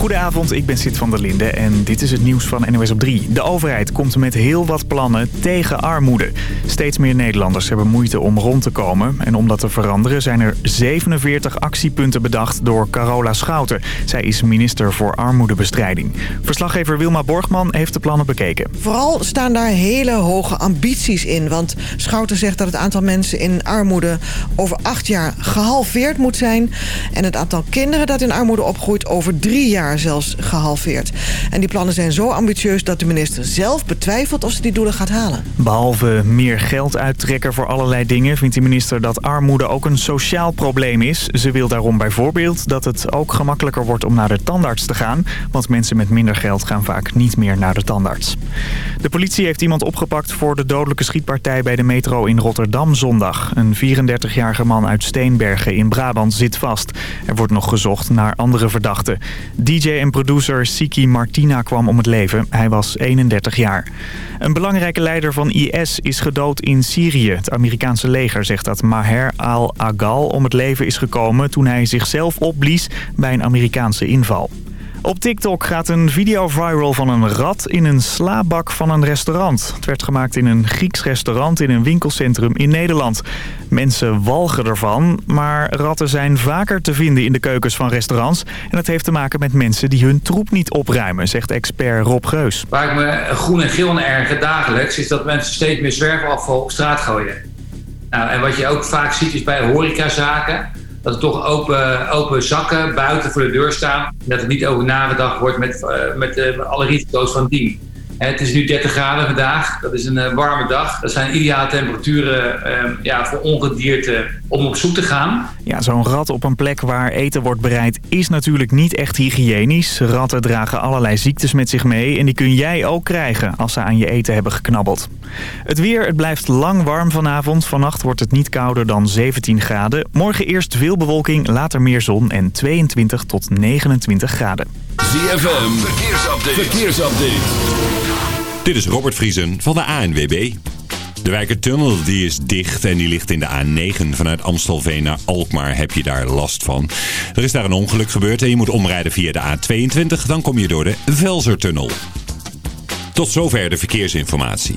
Goedenavond, ik ben Sid van der Linde en dit is het nieuws van NOS op 3. De overheid komt met heel wat plannen tegen armoede. Steeds meer Nederlanders hebben moeite om rond te komen. En om dat te veranderen zijn er 47 actiepunten bedacht door Carola Schouten. Zij is minister voor armoedebestrijding. Verslaggever Wilma Borgman heeft de plannen bekeken. Vooral staan daar hele hoge ambities in. Want Schouten zegt dat het aantal mensen in armoede over acht jaar gehalveerd moet zijn. En het aantal kinderen dat in armoede opgroeit over drie jaar zelfs gehalveerd. En die plannen zijn zo ambitieus dat de minister zelf betwijfelt of ze die doelen gaat halen. Behalve meer geld uittrekken voor allerlei dingen... vindt de minister dat armoede ook een sociaal probleem is. Ze wil daarom bijvoorbeeld dat het ook gemakkelijker wordt om naar de tandarts te gaan. Want mensen met minder geld gaan vaak niet meer naar de tandarts. De politie heeft iemand opgepakt voor de dodelijke schietpartij bij de metro in Rotterdam zondag. Een 34-jarige man uit Steenbergen in Brabant zit vast. Er wordt nog gezocht naar andere verdachten. DJ en producer Siki Martina kwam om het leven. Hij was 31 jaar. Een belangrijke leider van IS is gedood in Syrië. Het Amerikaanse leger zegt dat Maher al-Agal om het leven is gekomen... toen hij zichzelf opblies bij een Amerikaanse inval. Op TikTok gaat een video viral van een rat in een slaabak van een restaurant. Het werd gemaakt in een Grieks restaurant in een winkelcentrum in Nederland. Mensen walgen ervan, maar ratten zijn vaker te vinden in de keukens van restaurants. En dat heeft te maken met mensen die hun troep niet opruimen, zegt expert Rob Geus. Waar ik me groen en geel erger dagelijks is dat mensen steeds meer zwerfafval op straat gooien. Nou, en wat je ook vaak ziet is bij horecazaken dat er toch open, open zakken buiten voor de deur staan. Dat er niet over nagedacht wordt met, uh, met uh, alle risico's van dien. Het is nu 30 graden vandaag. Dat is een uh, warme dag. Dat zijn ideale temperaturen uh, ja, voor ongedierte om op zoek te gaan. Ja, zo'n rat op een plek waar eten wordt bereid is natuurlijk niet echt hygiënisch. Ratten dragen allerlei ziektes met zich mee en die kun jij ook krijgen als ze aan je eten hebben geknabbeld. Het weer, het blijft lang warm vanavond. Vannacht wordt het niet kouder dan 17 graden. Morgen eerst veel bewolking, later meer zon en 22 tot 29 graden. ZFM, verkeersupdate. verkeersupdate. Dit is Robert Vriesen van de ANWB. De Wijkertunnel die is dicht en die ligt in de A9 vanuit Amstelveen naar Alkmaar heb je daar last van. Er is daar een ongeluk gebeurd en je moet omrijden via de A22. Dan kom je door de Velsertunnel. Tot zover de verkeersinformatie.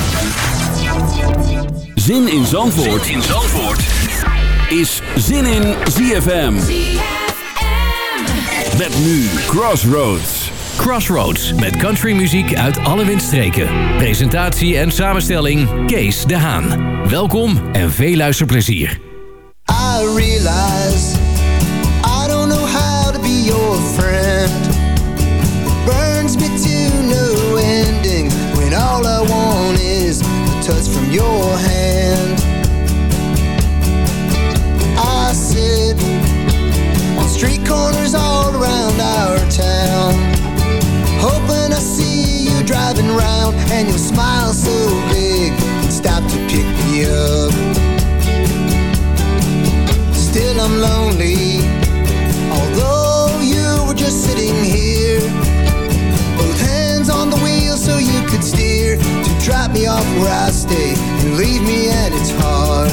Zin in Zandvoort, zin in Zandvoort. is Zin in ZFM. Met nu Crossroads. Crossroads met countrymuziek uit alle windstreken. Presentatie en samenstelling Kees de Haan. Welkom en veel luisterplezier. I realize I don't know how to be your friend. Burns me to no ending when all I want is touch from your hand. I sit on street corners leave me and it's hard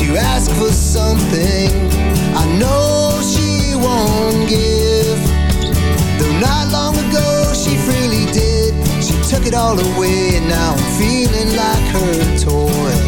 To ask for something. I know she won't give. Though not long ago she freely did. She took it all away and now I'm feeling like her toy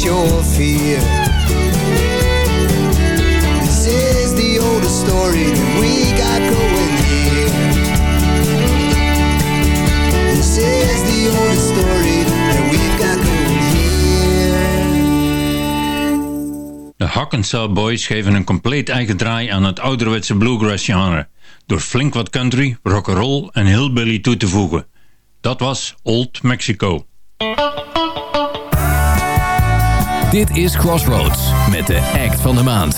This is the oldest story that we got going here. This is the story got here. De Hackensaw Boys geven een compleet eigen draai aan het ouderwetse bluegrass genre. Door flink wat country, rock'n'roll en hillbilly toe te voegen. Dat was Old Mexico. Dit is Crossroads met de act van de maand.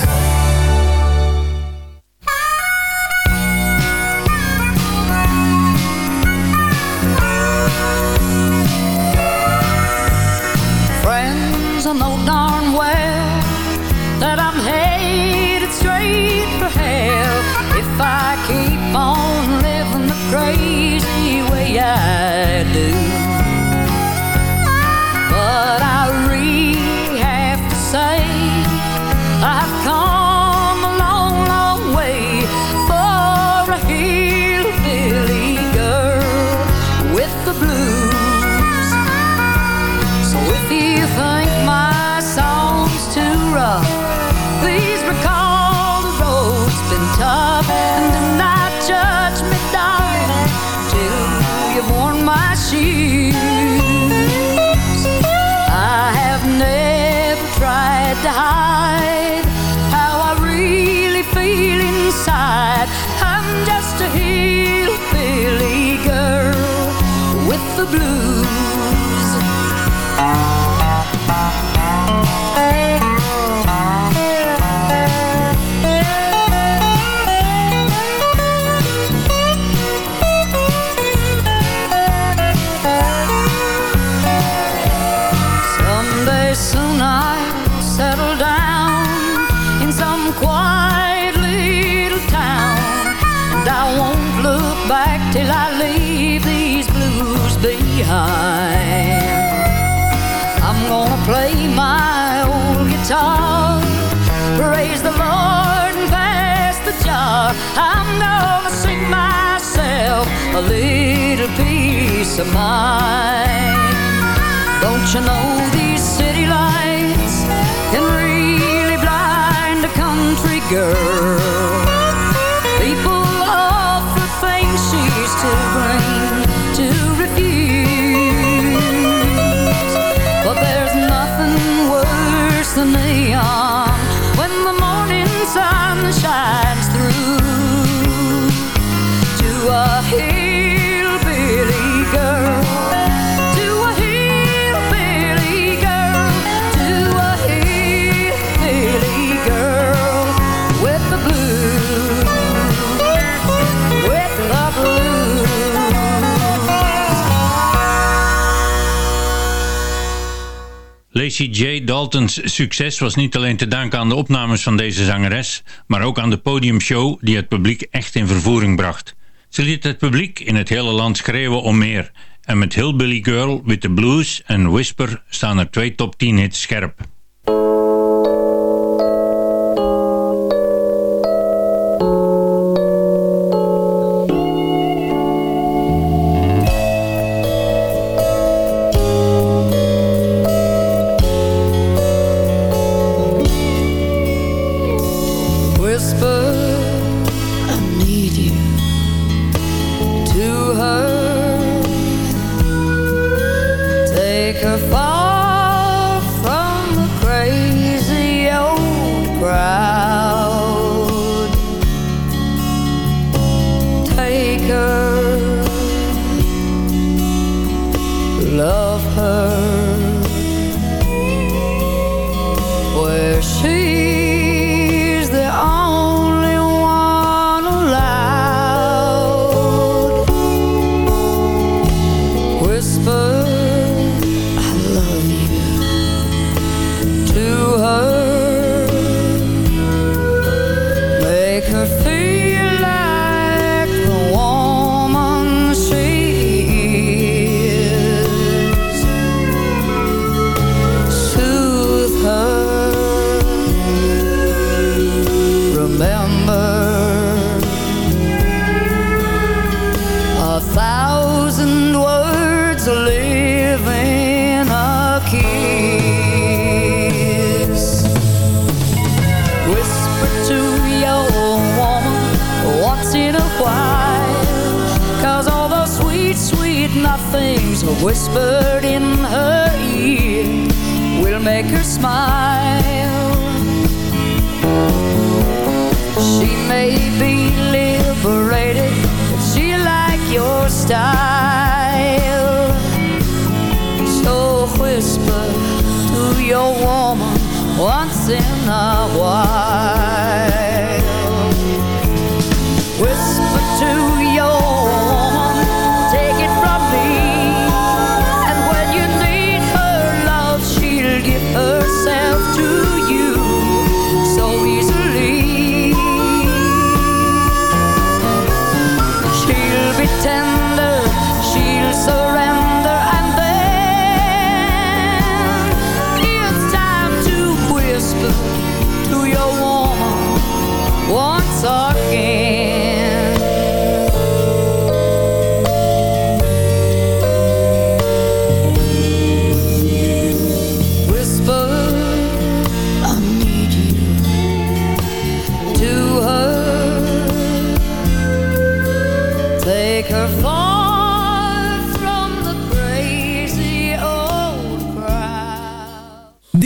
Friends, I know darn well that I'm headed straight for hell if I keep on living the crazy way I peace of mind. Don't you know these city lights can really blind a country girl? J. Dalton's succes was niet alleen te danken aan de opnames van deze zangeres, maar ook aan de podiumshow die het publiek echt in vervoering bracht. Ze liet het publiek in het hele land schreeuwen om meer. En met Hillbilly Girl, With the Blues en Whisper staan er twee top 10 hits scherp.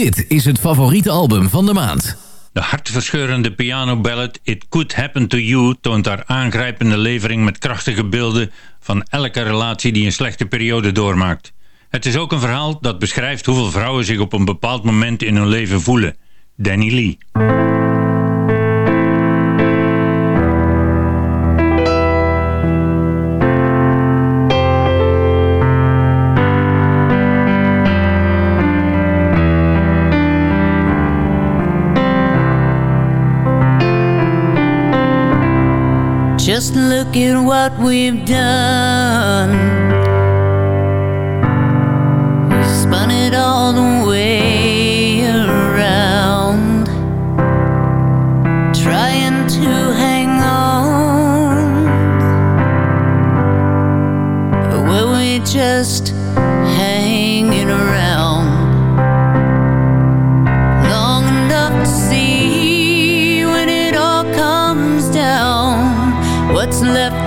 Dit is het favoriete album van de maand. De hartverscheurende pianoballad It Could Happen To You toont haar aangrijpende levering met krachtige beelden van elke relatie die een slechte periode doormaakt. Het is ook een verhaal dat beschrijft hoeveel vrouwen zich op een bepaald moment in hun leven voelen. Danny Lee. At what we've done. We spun it all the way around, trying to hang on. But were we just left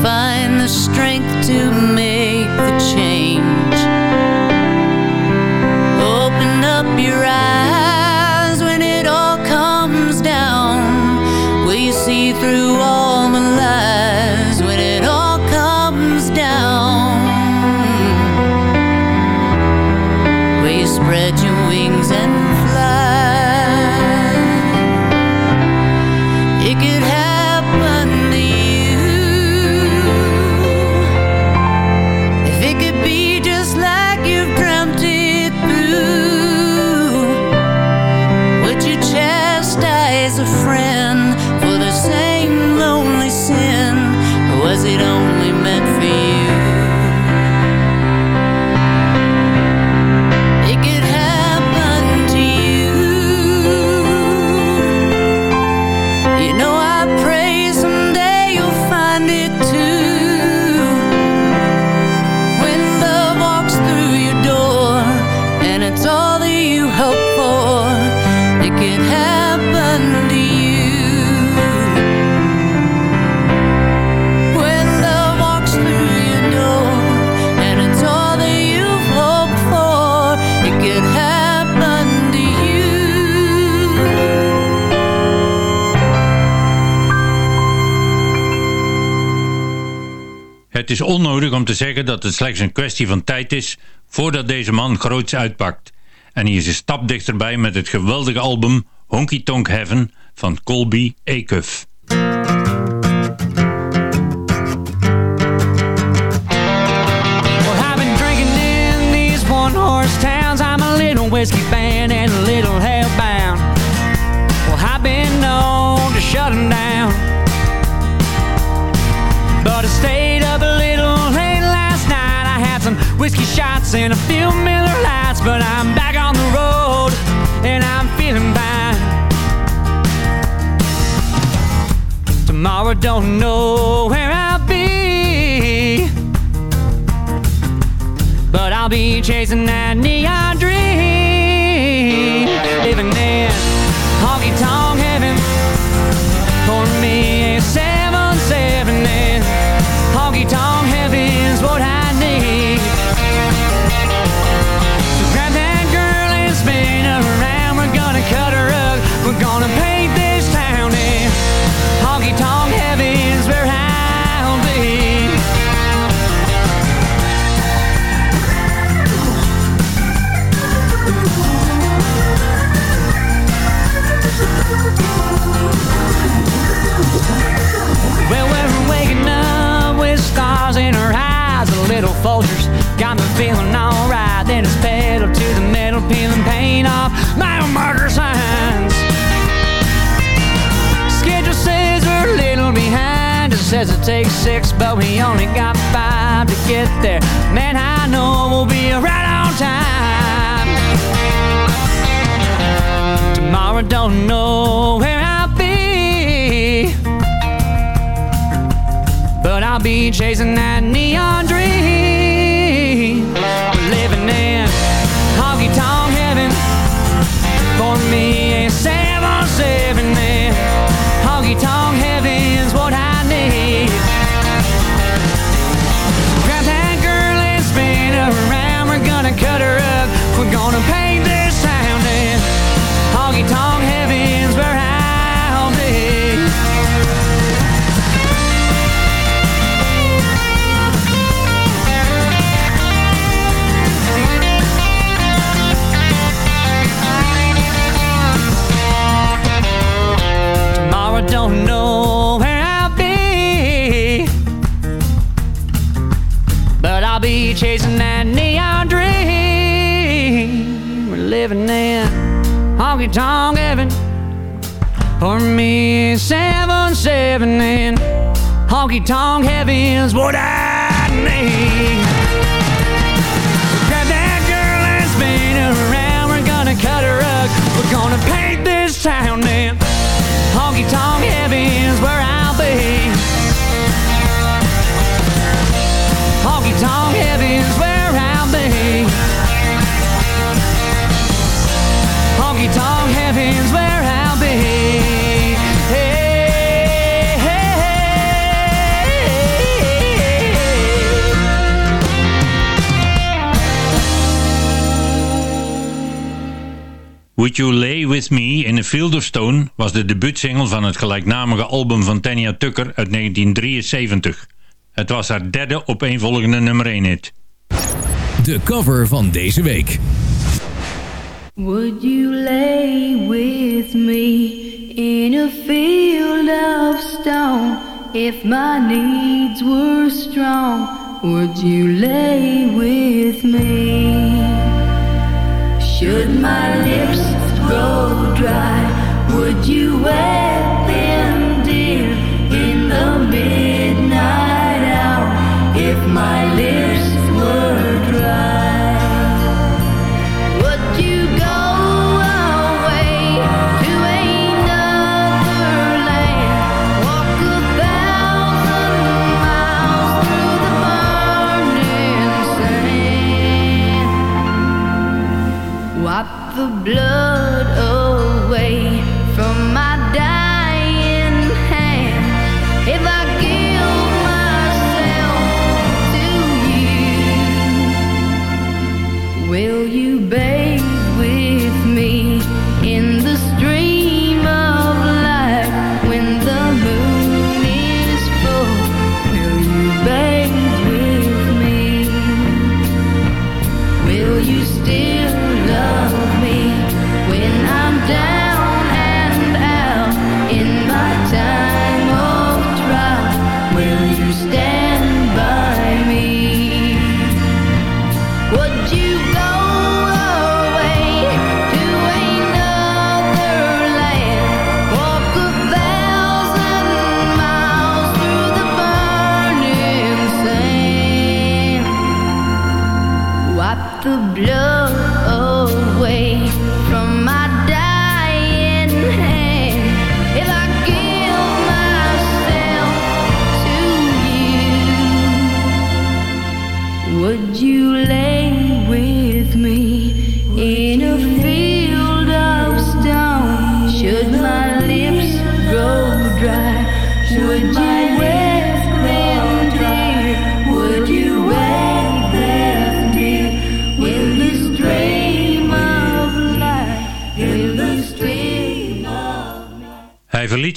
find the strength to make the change? Open up your eyes onnodig om te zeggen dat het slechts een kwestie van tijd is voordat deze man groots uitpakt. En hij is een stap dichterbij met het geweldige album Honky Tonk Heaven van Colby Acuff. And a few Miller Lights. But I'm back on the road and I'm feeling fine. Tomorrow, don't know where I'll be. But I'll be chasing that neon dream. Living in honky tonk heaven. For me, feeling alright. Then it's pedal to the metal, peeling paint off my own marker signs. Schedule says we're a little behind. It says it takes six, but we only got five to get there. Man, I know we'll be right on time. Tomorrow, don't know where I'll be. But I'll be chasing that neon dream. say honky tonk heavens, what I Would You Lay With Me in a Field of Stone was de debuutsingle van het gelijknamige album van Tanya Tucker uit 1973. Het was haar derde opeenvolgende nummer 1 hit. De cover van deze week. Would you lay with me in a field of stone if my needs were strong? Would you lay with me? Should my lips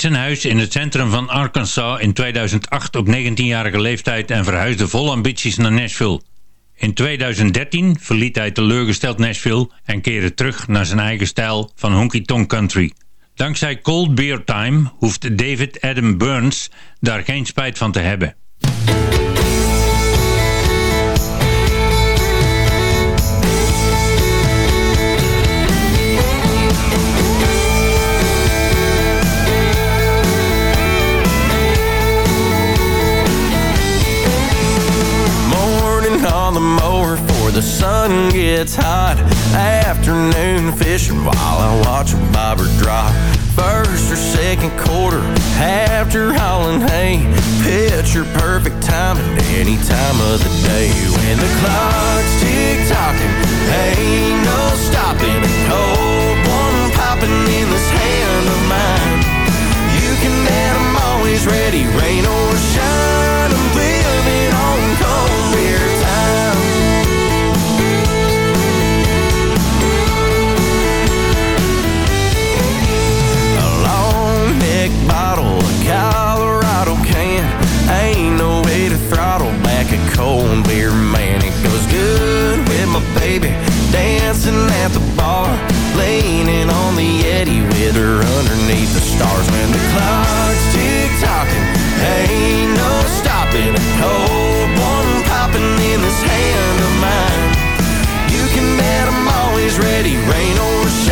zijn huis in het centrum van Arkansas in 2008 op 19-jarige leeftijd en verhuisde vol ambities naar Nashville. In 2013 verliet hij teleurgesteld Nashville en keerde terug naar zijn eigen stijl van honky-tonk country. Dankzij Cold Beer Time hoeft David Adam Burns daar geen spijt van te hebben. sun gets hot. Afternoon fishing while I watch a bobber drop. First or second quarter after hauling hay. Picture perfect timing any time of the day. When the clock's tick tocking, ain't no stopping. Cold one popping in this hand of mine. You can bet I'm always ready, rain or shine. Colorado can. Ain't no way to throttle back a cold beer, man. It goes good with my baby, dancing at the bar, leaning on the Yeti with her underneath the stars. When the clock's tick tocking, ain't no stopping. A cold one popping in this hand of mine. You can bet I'm always ready, rain or shine.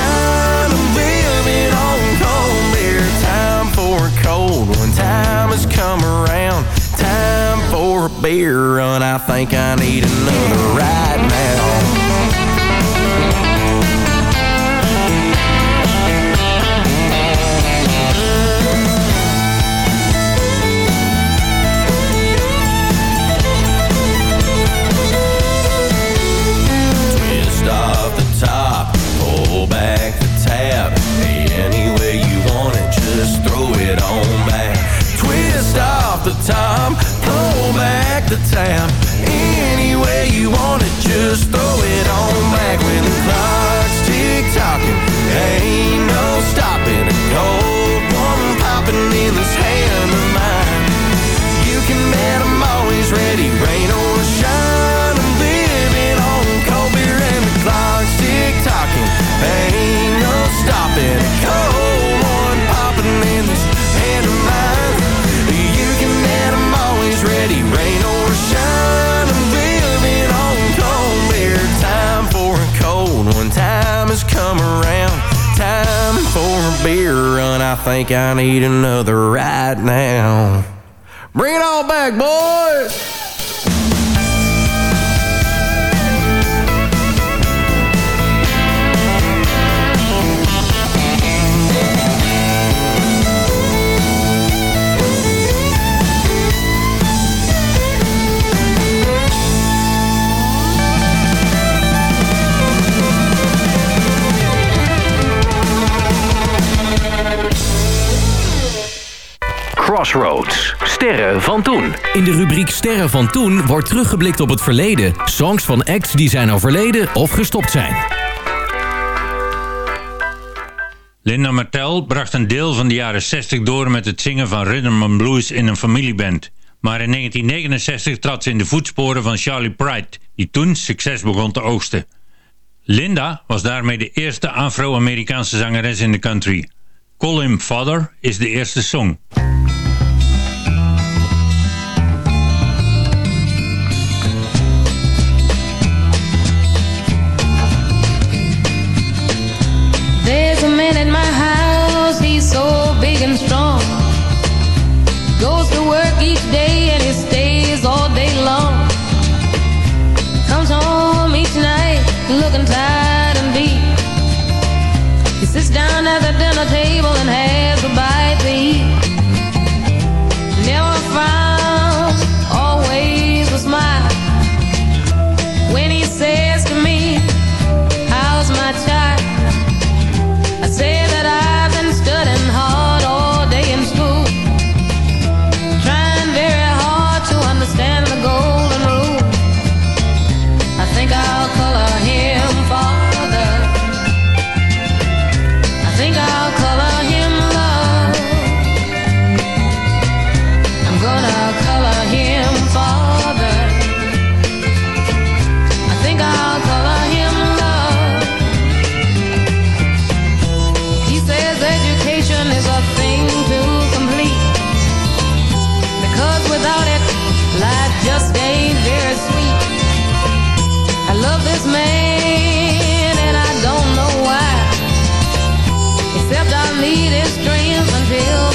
Beer run. I think I need another right the time. I think I need another right now. Bring it all back, boys! Crossroads. Sterren van toen. In de rubriek Sterren van toen wordt teruggeblikt op het verleden. Songs van acts die zijn overleden of gestopt zijn. Linda Martel bracht een deel van de jaren 60 door met het zingen van rhythm and blues in een familieband. Maar in 1969 trad ze in de voetsporen van Charlie Pride, die toen succes begon te oogsten. Linda was daarmee de eerste Afro-Amerikaanse zangeres in de country. Call Him Father is de eerste song. accept our latest dreams until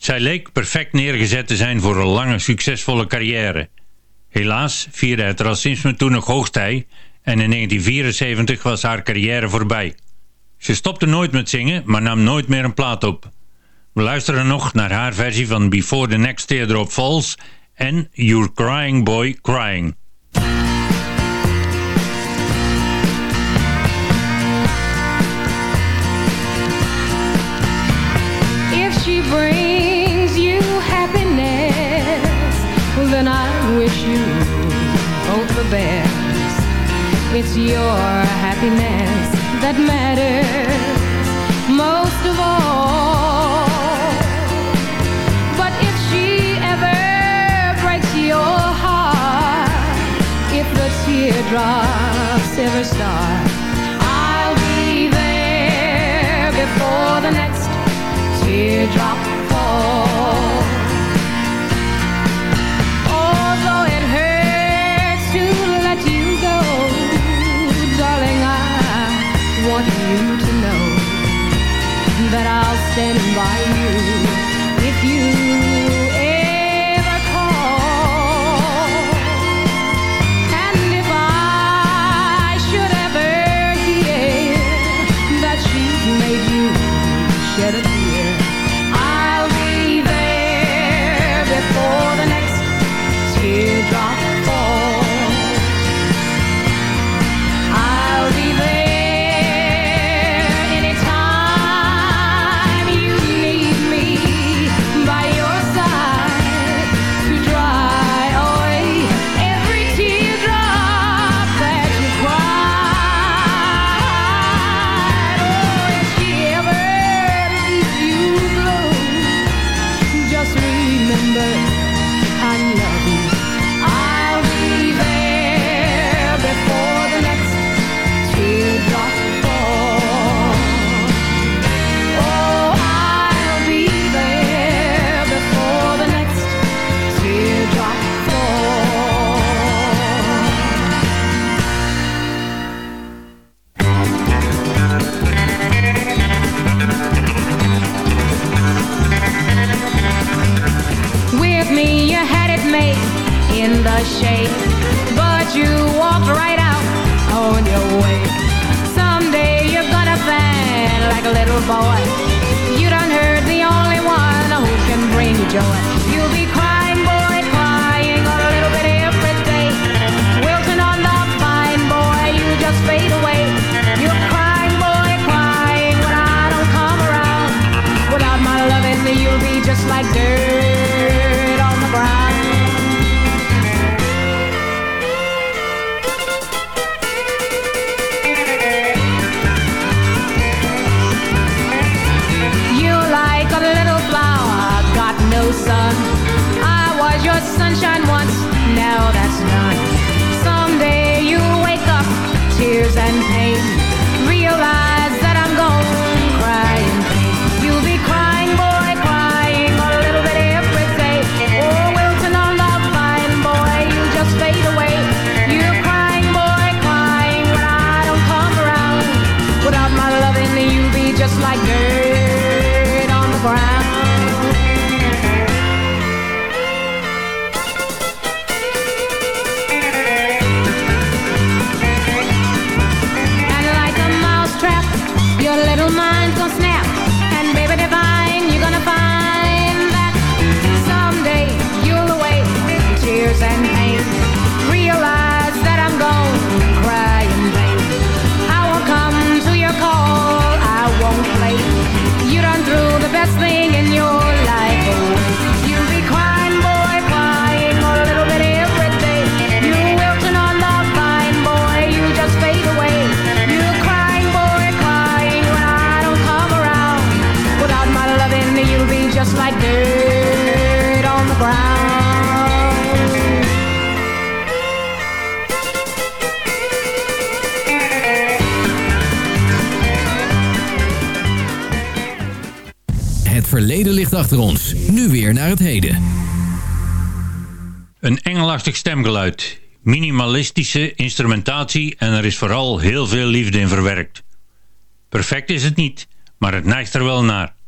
Zij leek perfect neergezet te zijn voor een lange, succesvolle carrière. Helaas vierde het racisme toen nog hoogtij en in 1974 was haar carrière voorbij. Ze stopte nooit met zingen, maar nam nooit meer een plaat op. We luisteren nog naar haar versie van Before the Next Teardrop Falls en You're Crying Boy Crying. Your happiness that matters most of all. But if she ever breaks your heart, if the teardrops ever start, I'll be there before the next teardrop shade, but you walked right out on your way. Someday you're gonna find, like a little boy, you done heard the only one who can bring you joy. You'll be crying, boy, crying a little bit every day. Wilting on the fine boy, you just fade away. You're crying, boy, crying when I don't come around. Without my loving, you'll be just like dirt was sunshine once, now that's none. Someday you'll wake up, tears and pain. just like dirt on the ground. Het verleden ligt achter ons, nu weer naar het heden. Een engelachtig stemgeluid, minimalistische instrumentatie en er is vooral heel veel liefde in verwerkt. Perfect is het niet, maar het neigt er wel naar.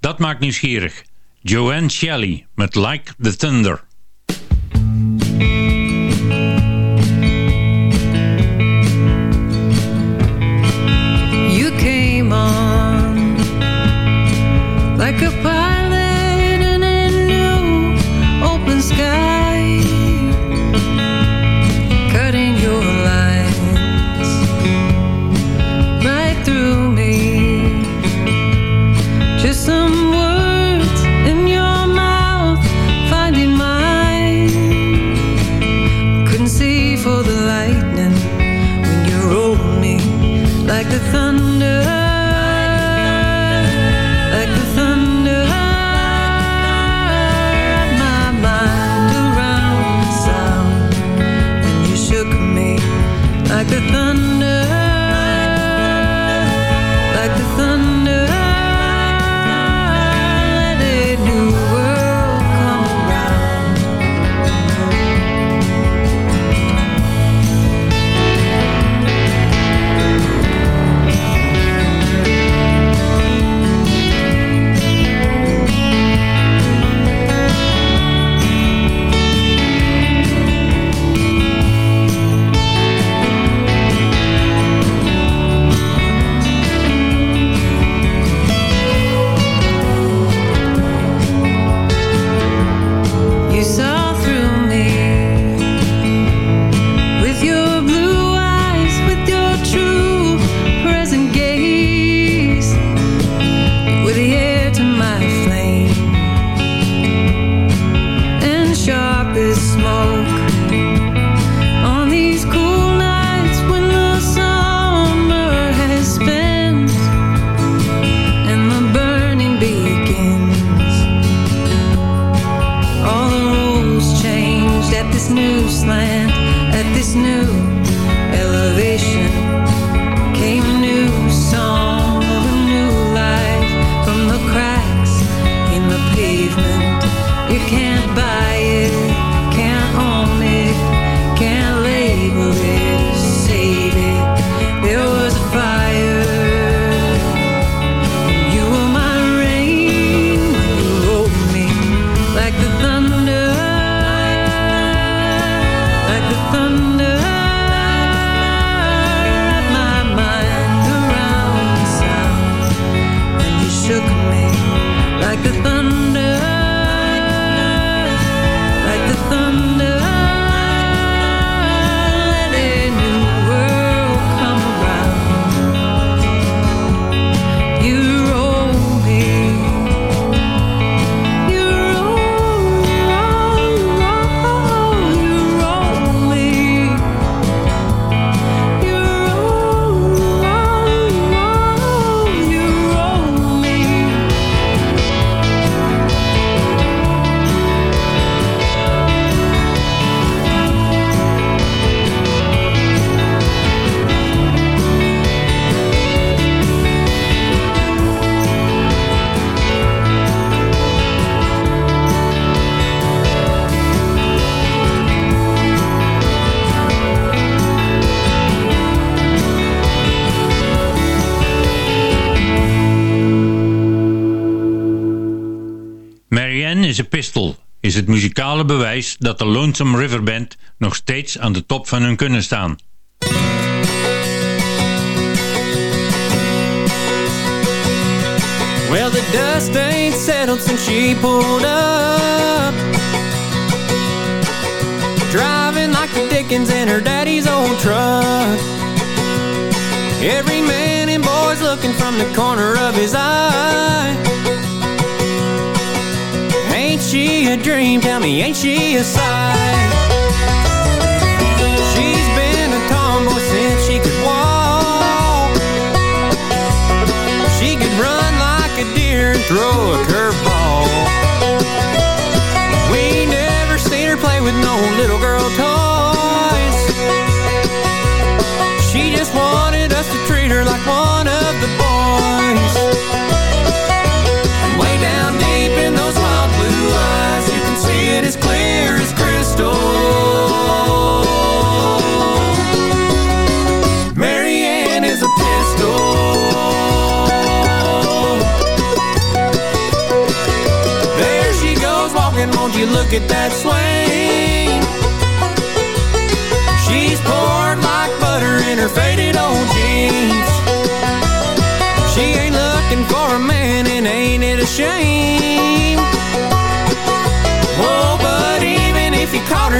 Dat maakt nieuwsgierig. Joanne Shelley met Like the Thunder. muzikale bewijs dat de Lonesome River Band nog steeds aan de top van hun kunnen staan. Well, the dust ain't settled since she pulled up. Driving like the Dickens in her daddy's old truck. Every man and boy's looking from the corner of his eye. she a dream? Tell me, ain't she a sight? She's been a tomboy since she could walk. She could run like a deer and throw a curveball. We never seen her play with no little girl toys. She just wanted us to treat as clear as crystal. Marianne is a pistol. There she goes walking, won't you look at that swing?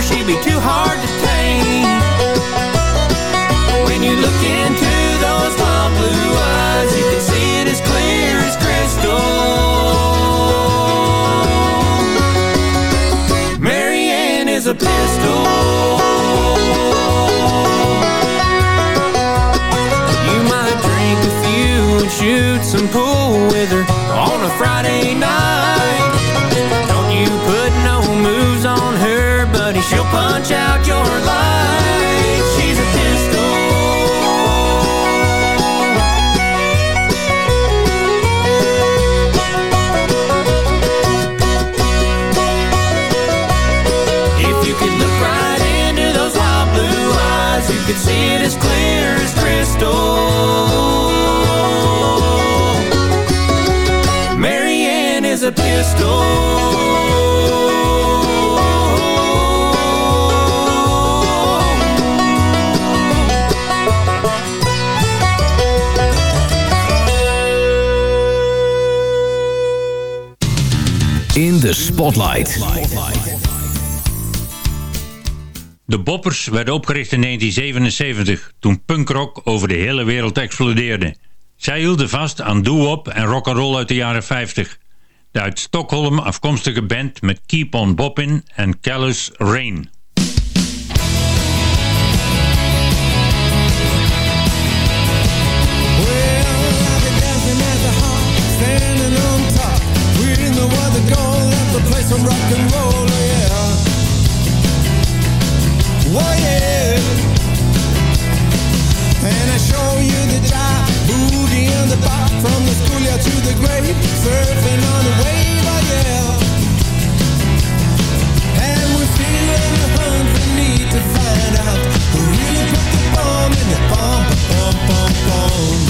Her, she'd be too hard to tame. When you look into those wild blue eyes, you can see it as clear as crystal. Marianne is a pistol. You might drink a few and shoot some pool with her on a Friday night. She'll punch out your light. She's a pistol. If you could look right into those wild blue eyes, you could see it as clear as crystal. Marianne is a pistol. De Spotlight. De Boppers werden opgericht in 1977, toen punkrock over de hele wereld explodeerde. Zij hielden vast aan doo-wop en rock'n'roll uit de jaren 50. De uit Stockholm afkomstige band met Keep on Boppin' en Callous Rain. Rock and roll, yeah. Oh yeah. And I show you the boogie and the from the schoolyard to the grave, surfing on the wave, oh yeah. And we're the need to find out who really put the bomb in the bomb, bomb, bomb, bomb.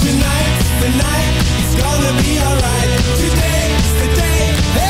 Tonight's the night, it's gonna be alright. Today's the day, everything's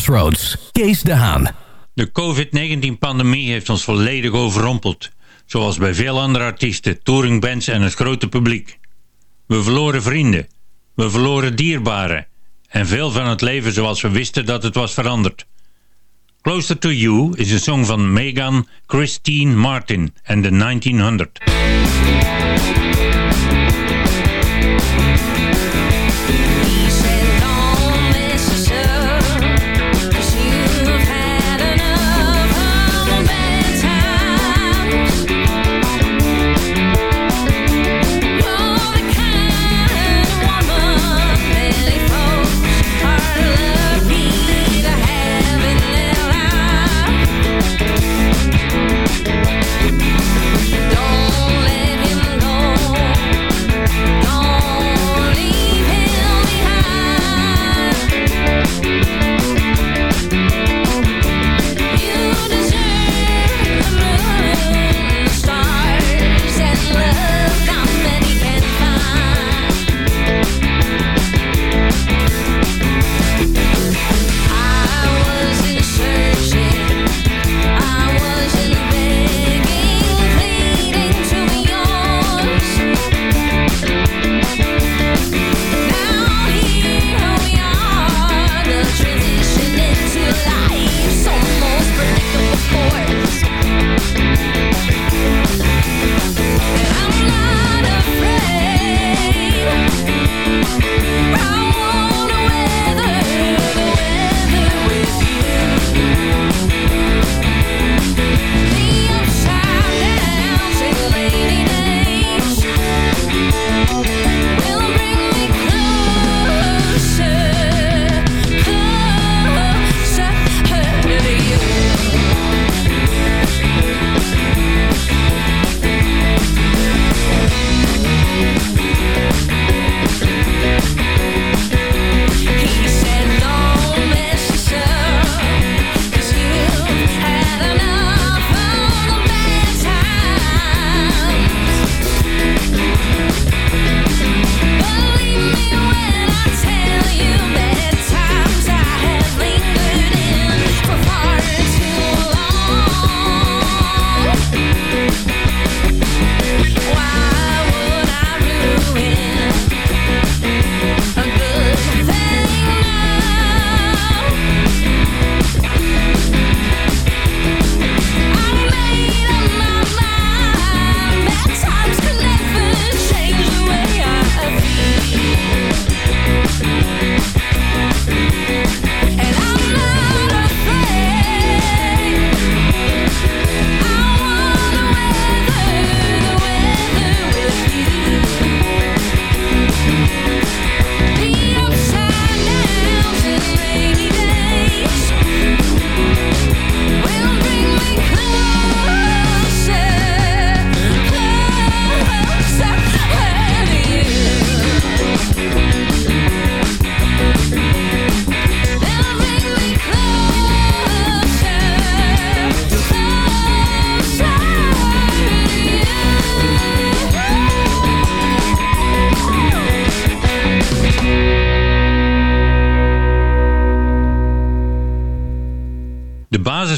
Crossroads, de Haan. De COVID-19-pandemie heeft ons volledig overrompeld. Zoals bij veel andere artiesten, touringbands en het grote publiek. We verloren vrienden. We verloren dierbaren. En veel van het leven zoals we wisten dat het was veranderd. Closer to You is een song van Megan Christine Martin en de 1900.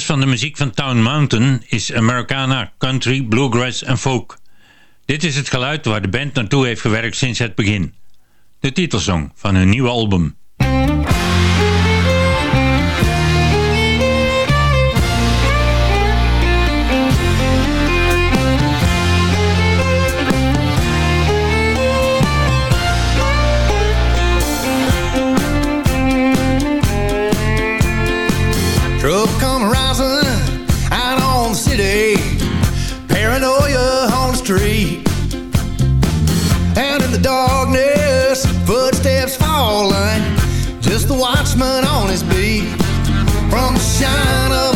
van de muziek van Town Mountain is Americana, country, bluegrass en folk. Dit is het geluid waar de band naartoe heeft gewerkt sinds het begin. De titelsong van hun nieuwe album. footsteps falling, just the watchman on his beat. From the shine of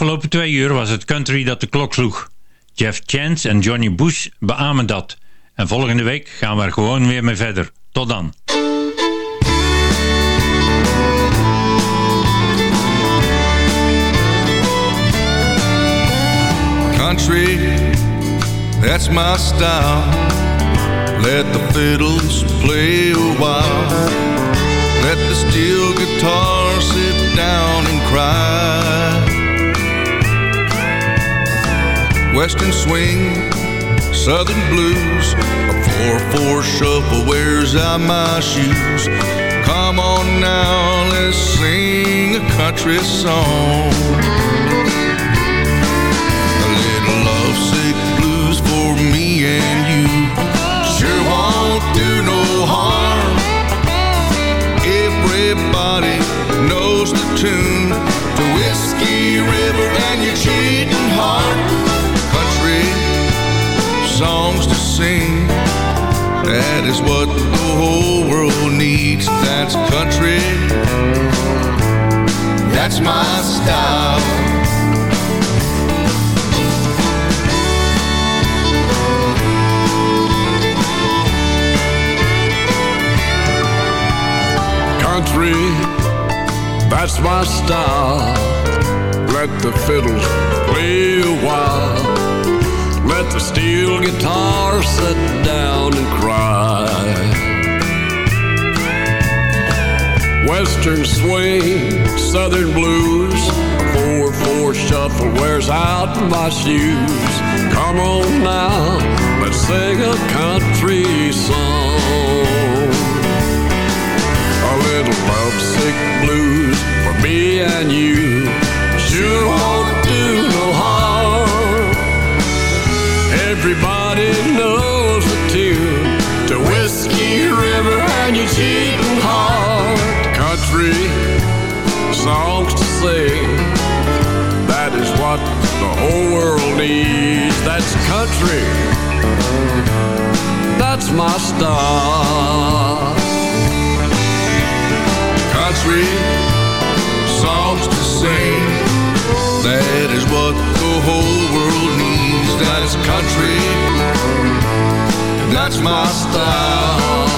afgelopen twee uur was het country dat de klok sloeg. Jeff Chance en Johnny Bush beamen dat. En volgende week gaan we er gewoon weer mee verder. Tot dan. Country, that's my style. Let the fiddles play a while. Let the steel guitar sit down and cry. western swing, southern blues. A 4-4 shuffle wears out my shoes. Come on now, let's sing a country song. A little lovesick blues for me and you. Sure won't do no harm. Everybody knows the tune to Whiskey River and your cheese. songs to sing. That is what the whole world needs. That's country. That's my style. country, that's my style. Let the fiddles play a while. Let the steel guitar sit down and cry. Western swing, southern blues, 4-4 shuffle wears out my shoes. Come on now, let's sing a country song. A little lovesick blues for me and you. Sure won't do no. Everybody knows the tune to Whiskey River and your cheating heart. Country songs to sing. That is what the whole world needs. That's country. That's my style. Country songs to sing. That is what the whole world needs. That is country. That's my style.